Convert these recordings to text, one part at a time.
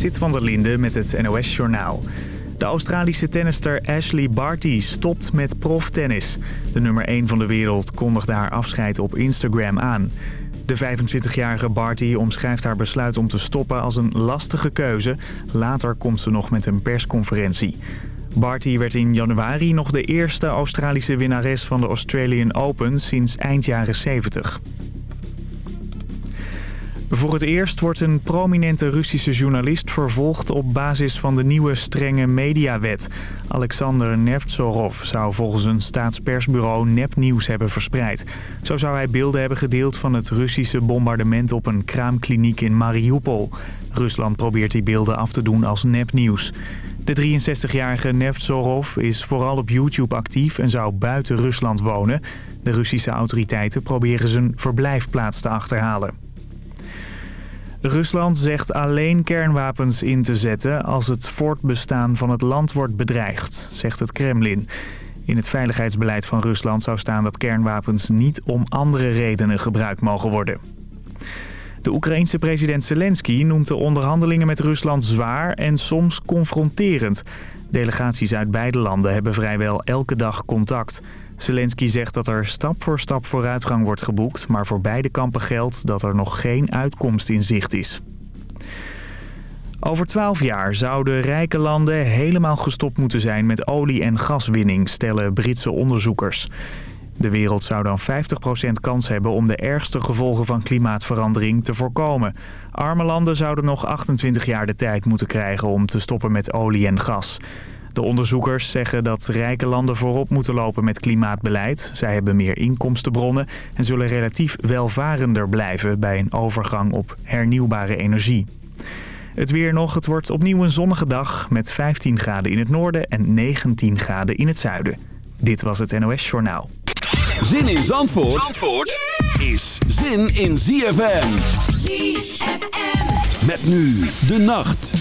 Sit van der Linde met het NOS-journaal. De Australische tennister Ashley Barty stopt met proftennis. De nummer 1 van de wereld kondigde haar afscheid op Instagram aan. De 25-jarige Barty omschrijft haar besluit om te stoppen als een lastige keuze. Later komt ze nog met een persconferentie. Barty werd in januari nog de eerste Australische winnares van de Australian Open sinds eind jaren 70. Voor het eerst wordt een prominente Russische journalist vervolgd op basis van de nieuwe strenge mediawet. Alexander Nevzorov zou volgens een staatspersbureau nepnieuws hebben verspreid. Zo zou hij beelden hebben gedeeld van het Russische bombardement op een kraamkliniek in Mariupol. Rusland probeert die beelden af te doen als nepnieuws. De 63-jarige Nevzorov is vooral op YouTube actief en zou buiten Rusland wonen. De Russische autoriteiten proberen zijn verblijfplaats te achterhalen. Rusland zegt alleen kernwapens in te zetten als het voortbestaan van het land wordt bedreigd, zegt het Kremlin. In het veiligheidsbeleid van Rusland zou staan dat kernwapens niet om andere redenen gebruikt mogen worden. De Oekraïense president Zelensky noemt de onderhandelingen met Rusland zwaar en soms confronterend. Delegaties uit beide landen hebben vrijwel elke dag contact. Zelensky zegt dat er stap voor stap vooruitgang wordt geboekt... maar voor beide kampen geldt dat er nog geen uitkomst in zicht is. Over twaalf jaar zouden rijke landen helemaal gestopt moeten zijn met olie- en gaswinning, stellen Britse onderzoekers. De wereld zou dan 50% kans hebben om de ergste gevolgen van klimaatverandering te voorkomen. Arme landen zouden nog 28 jaar de tijd moeten krijgen om te stoppen met olie en gas. De onderzoekers zeggen dat rijke landen voorop moeten lopen met klimaatbeleid. Zij hebben meer inkomstenbronnen en zullen relatief welvarender blijven bij een overgang op hernieuwbare energie. Het weer nog, het wordt opnieuw een zonnige dag met 15 graden in het noorden en 19 graden in het zuiden. Dit was het NOS Journaal. Zin in Zandvoort, Zandvoort is zin in ZFM. ZFM. Met nu de nacht.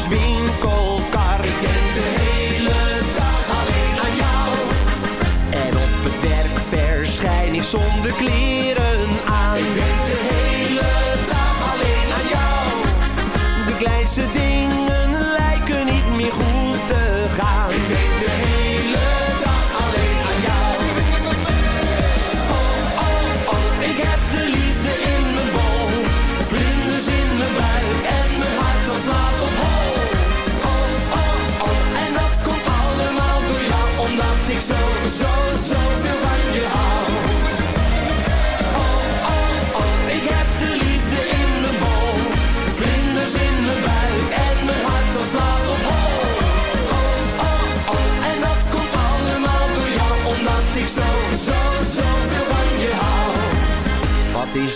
Moeders winkelkar. Ik de hele dag alleen aan jou. En op het werk verschijn ik zonder kleren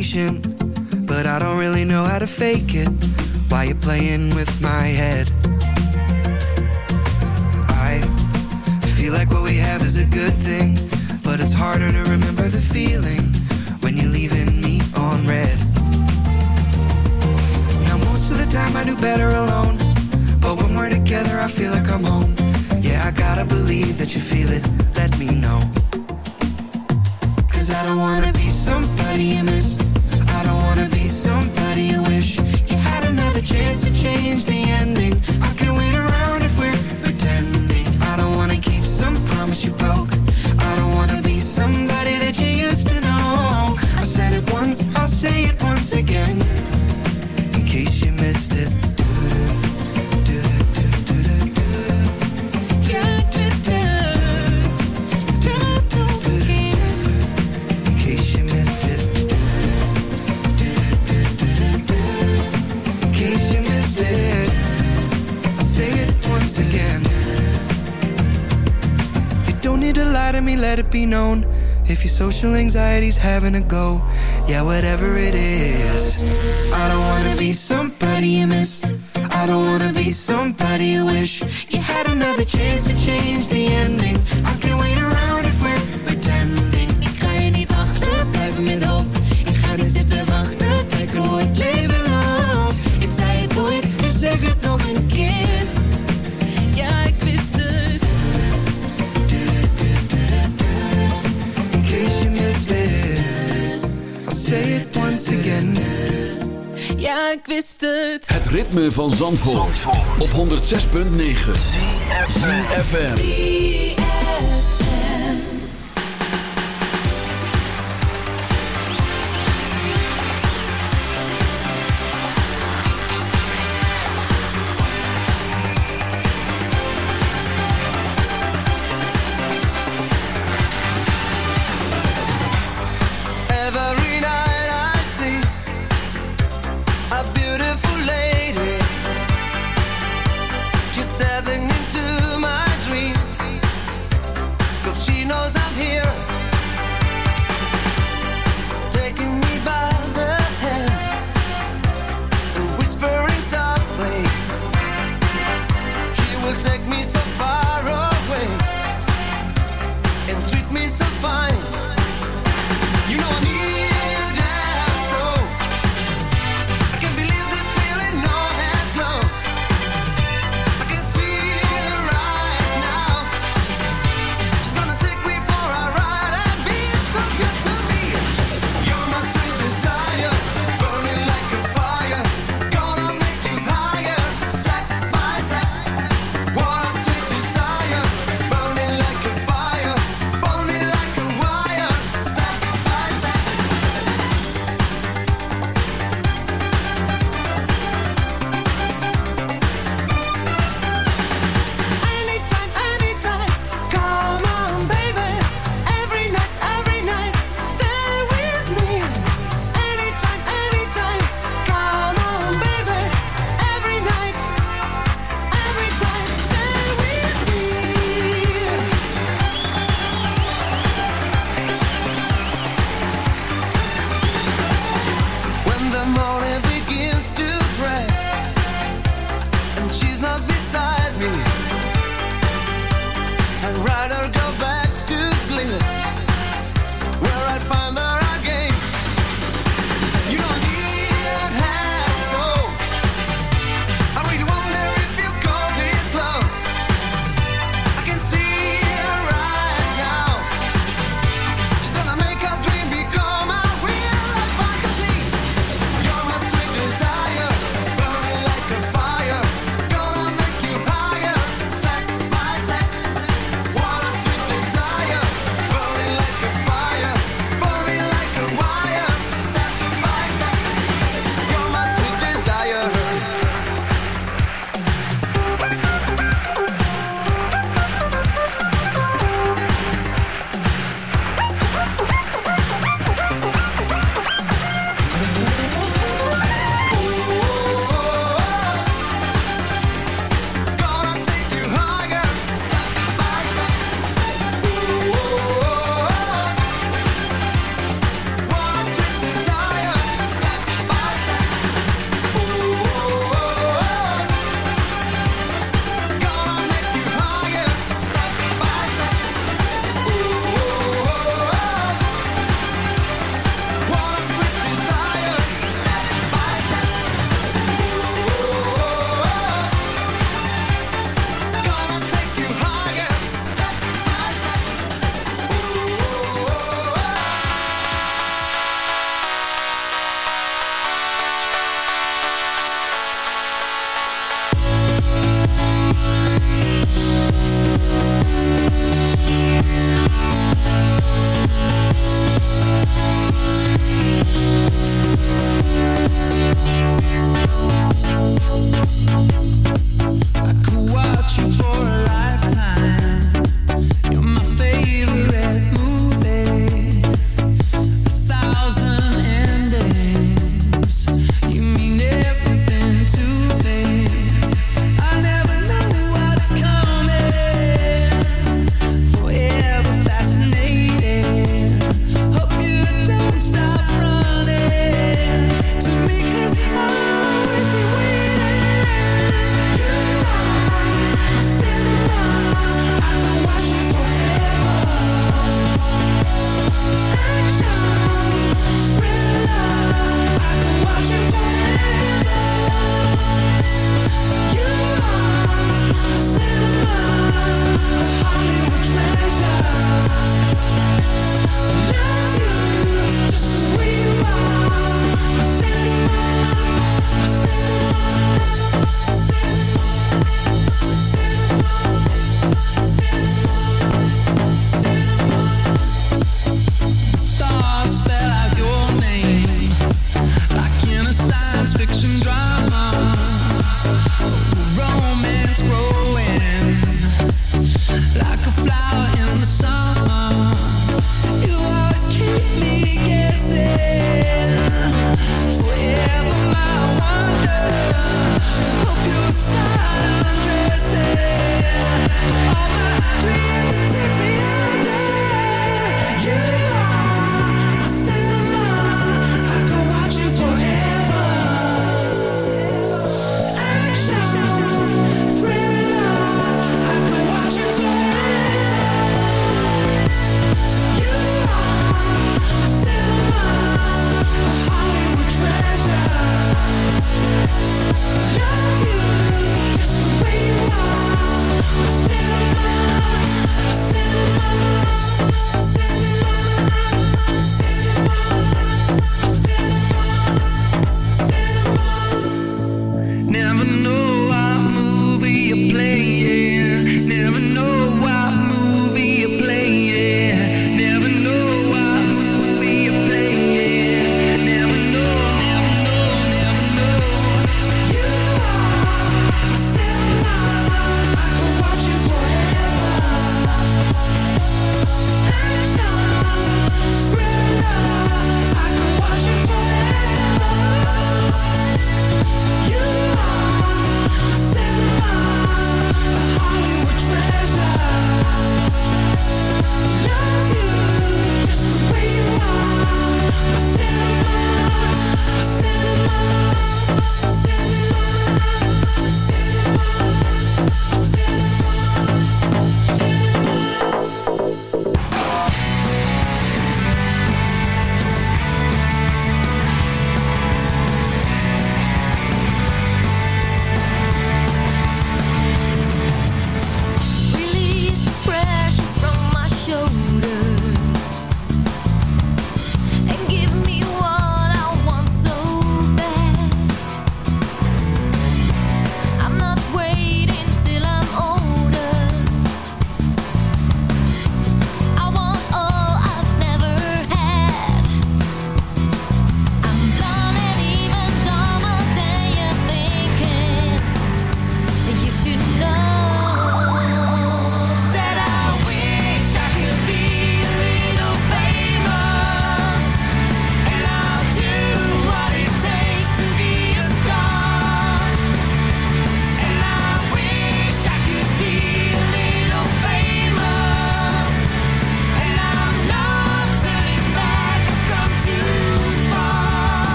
patient, but I don't really know how to fake it. Why you playing with my head? I feel like what we have is a good thing, but it's harder to remember the feeling when you're leaving me on red. Now most of the time I do better having a go. Yeah, whatever it is. 106.9 FM.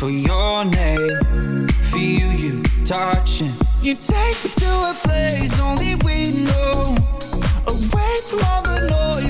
for your name. Feel you touching. You take me to a place only we know. Away from all the noise